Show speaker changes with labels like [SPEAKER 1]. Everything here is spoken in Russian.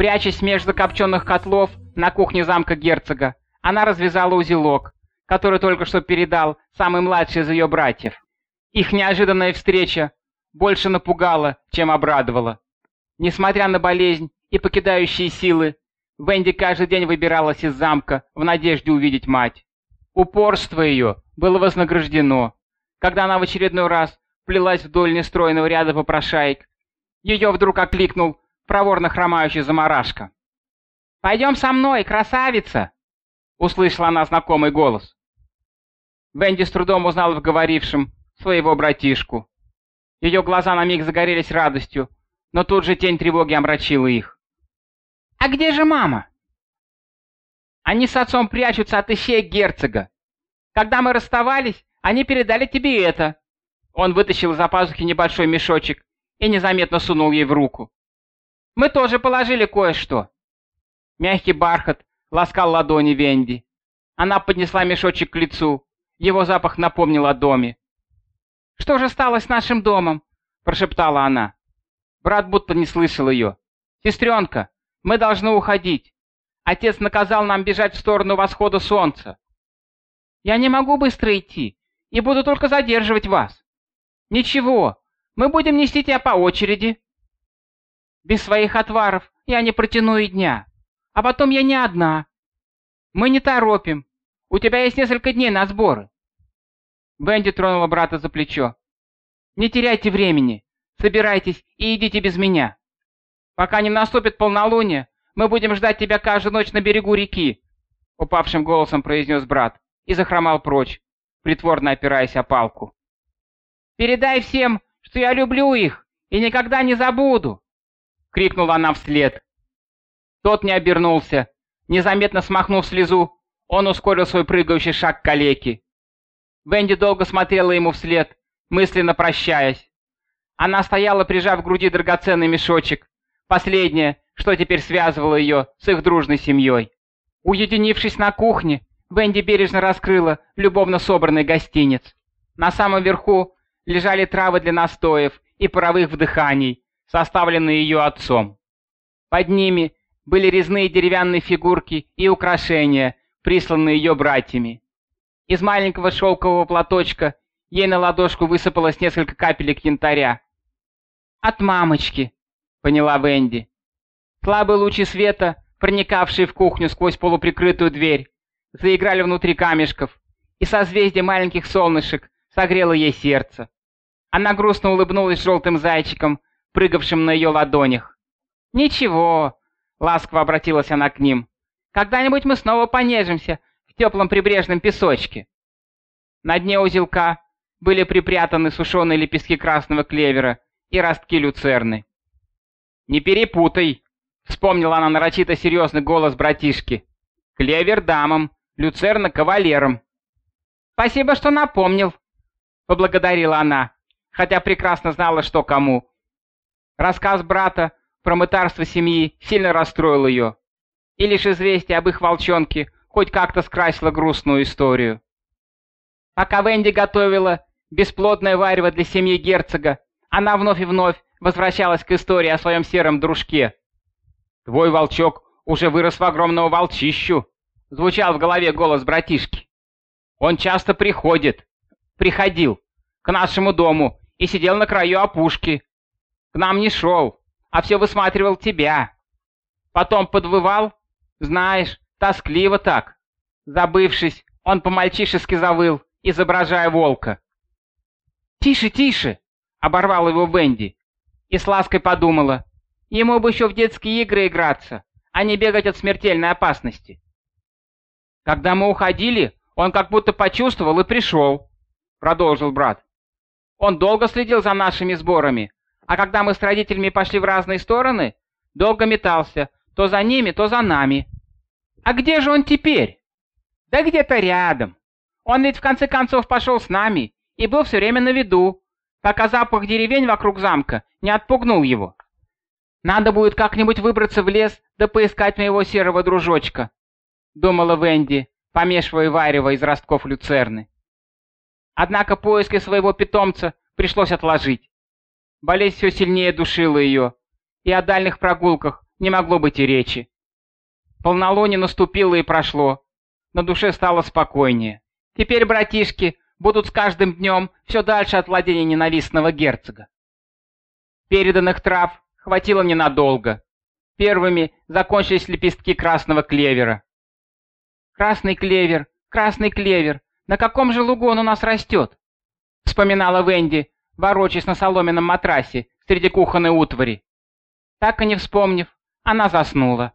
[SPEAKER 1] Прячась между копченых котлов на кухне замка герцога, она развязала узелок, который только что передал самый младший из ее братьев. Их неожиданная встреча больше напугала, чем обрадовала. Несмотря на болезнь и покидающие силы, Венди каждый день выбиралась из замка в надежде увидеть мать. Упорство ее было вознаграждено. Когда она в очередной раз плелась вдоль нестройного ряда попрошаек, ее вдруг окликнул проворно хромающий заморашка. «Пойдем со мной, красавица!» — услышала она знакомый голос. Венди с трудом узнала в говорившем своего братишку. Ее глаза на миг загорелись радостью, но тут же тень тревоги омрачила их. «А где же мама?» «Они с отцом прячутся от ищеек герцога. Когда мы расставались, они передали тебе это». Он вытащил из-за пазухи небольшой мешочек и незаметно сунул ей в руку. «Мы тоже положили кое-что». Мягкий бархат ласкал ладони Венди. Она поднесла мешочек к лицу. Его запах напомнил о доме. «Что же стало с нашим домом?» – прошептала она. Брат будто не слышал ее. «Сестренка, мы должны уходить. Отец наказал нам бежать в сторону восхода солнца. Я не могу быстро идти и буду только задерживать вас. Ничего, мы будем нести тебя по очереди. Без своих отваров я не протяну и дня. А потом я не одна. Мы не торопим. У тебя есть несколько дней на сборы. Венди тронула брата за плечо. «Не теряйте времени. Собирайтесь и идите без меня. Пока не наступит полнолуние, мы будем ждать тебя каждую ночь на берегу реки», — упавшим голосом произнес брат и захромал прочь, притворно опираясь о палку. «Передай всем, что я люблю их и никогда не забуду!» — крикнула она вслед. Тот не обернулся. Незаметно смахнув слезу, он ускорил свой прыгающий шаг к калеке. Венди долго смотрела ему вслед, мысленно прощаясь. Она стояла, прижав к груди драгоценный мешочек, последнее, что теперь связывало ее с их дружной семьей. Уединившись на кухне, Венди бережно раскрыла любовно собранный гостиниц. На самом верху лежали травы для настоев и паровых вдыханий, составленные ее отцом. Под ними были резные деревянные фигурки и украшения, присланные ее братьями. Из маленького шелкового платочка ей на ладошку высыпалось несколько капелек янтаря. «От мамочки», — поняла Венди. Слабые лучи света, проникавшие в кухню сквозь полуприкрытую дверь, заиграли внутри камешков, и созвездие маленьких солнышек согрело ей сердце. Она грустно улыбнулась желтым зайчиком, прыгавшим на ее ладонях. «Ничего», — ласково обратилась она к ним, — «когда-нибудь мы снова понежимся теплом прибрежном песочке. На дне узелка были припрятаны сушеные лепестки красного клевера и ростки люцерны. «Не перепутай!» — вспомнила она нарочито серьезный голос братишки. «Клевер дамам, люцерна кавалерам». «Спасибо, что напомнил», — поблагодарила она, хотя прекрасно знала, что кому. Рассказ брата про мытарство семьи сильно расстроил ее, и лишь известие об их волчонке хоть как-то скрасила грустную историю. Пока Венди готовила бесплодное варево для семьи герцога, она вновь и вновь возвращалась к истории о своем сером дружке. «Твой волчок уже вырос в огромного волчищу», — звучал в голове голос братишки. «Он часто приходит, приходил к нашему дому и сидел на краю опушки. К нам не шел, а все высматривал тебя. Потом подвывал, знаешь, Тоскливо так. Забывшись, он по-мальчишески завыл, изображая волка. «Тише, тише!» — оборвал его Венди. И с лаской подумала. Ему бы еще в детские игры играться, а не бегать от смертельной опасности. Когда мы уходили, он как будто почувствовал и пришел, — продолжил брат. Он долго следил за нашими сборами, а когда мы с родителями пошли в разные стороны, долго метался, то за ними, то за нами. А где же он теперь? Да где-то рядом. Он ведь в конце концов пошел с нами и был все время на виду, пока запах деревень вокруг замка не отпугнул его. Надо будет как-нибудь выбраться в лес да поискать моего серого дружочка, думала Венди, помешивая варево из ростков люцерны. Однако поиски своего питомца пришлось отложить. Болезнь все сильнее душила ее, и о дальних прогулках не могло быть и речи. Полнолуние наступило и прошло, на душе стало спокойнее. Теперь братишки будут с каждым днем все дальше от владения ненавистного герцога. Переданных трав хватило ненадолго. Первыми закончились лепестки красного клевера. «Красный клевер, красный клевер, на каком же лугу он у нас растет?» Вспоминала Венди, ворочаясь на соломенном матрасе среди кухонной утвари. Так и не вспомнив, она заснула.